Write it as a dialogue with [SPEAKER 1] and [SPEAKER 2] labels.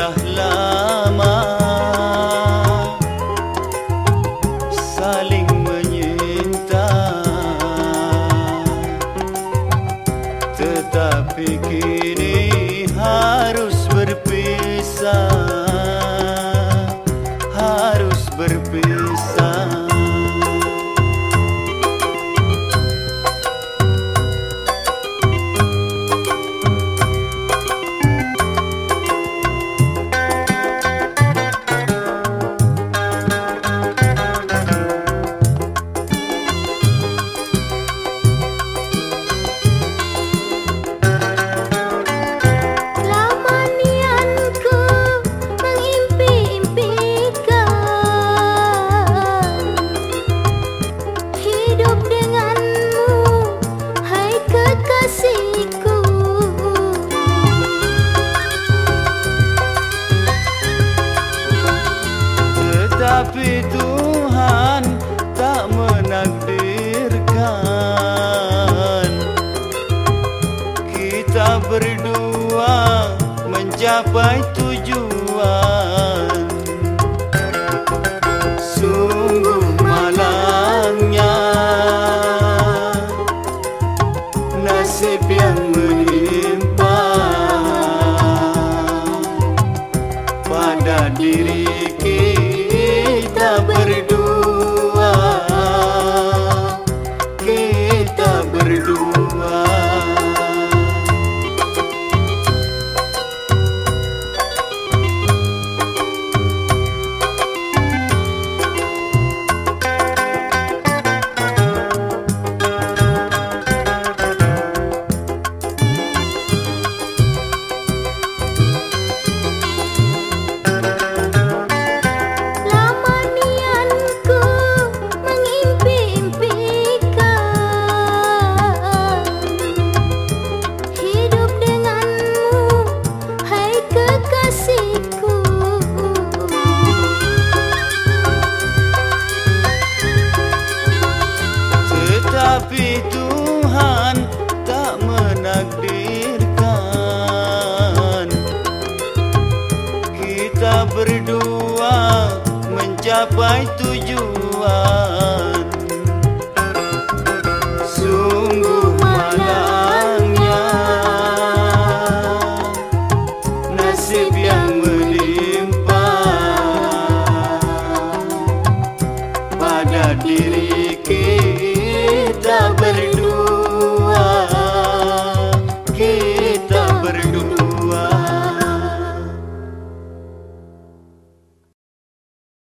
[SPEAKER 1] las mencapai tujuan. Sungguh malangnya Nasib yang menimpa Pada diri mencapai tujuan. Sungguh malangnya Nasib yang menimpa Pada diri